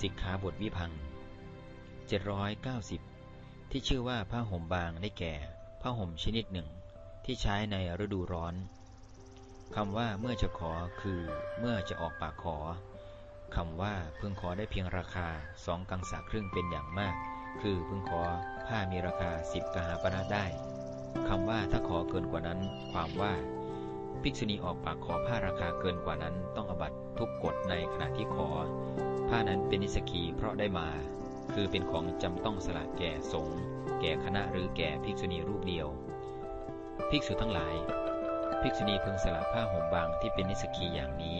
สิกขาบทวิพัง790 ที่ชื่อว่าผ้าห่มบางได้แก่ผ้าห่มชนิดหนึ่ง ที่ใช้ในฤดูร้อนคำว่าเมื่อจะขอคือเมื่อจะออกปากขอคำว่าพึงขอได้เพียงราคาสองกังสาครึ่งเป็นอย่างมาก คือพึงขอผ้ามีราคาสิบกหาปณะได้คำว่าถ้าขอเกินกว่านั้น ความว่า ภิกษุณีออกปากขอผ้าราคาเกินกว่านั้น ต้องอบัตทุกกฎในขณะที่ขอ ผ้านั้นเป็นนิสกีเพราะได้มา คือเป็นของจำต้องสละแก่สงฆ์แก่คณะหรือแก่ภิกษุณีรูปเดียว ภิกษุทั้งหลาย ภิกษุณีพึงสละผ้าห่มบางที่เป็นนิสกีอย่างนี้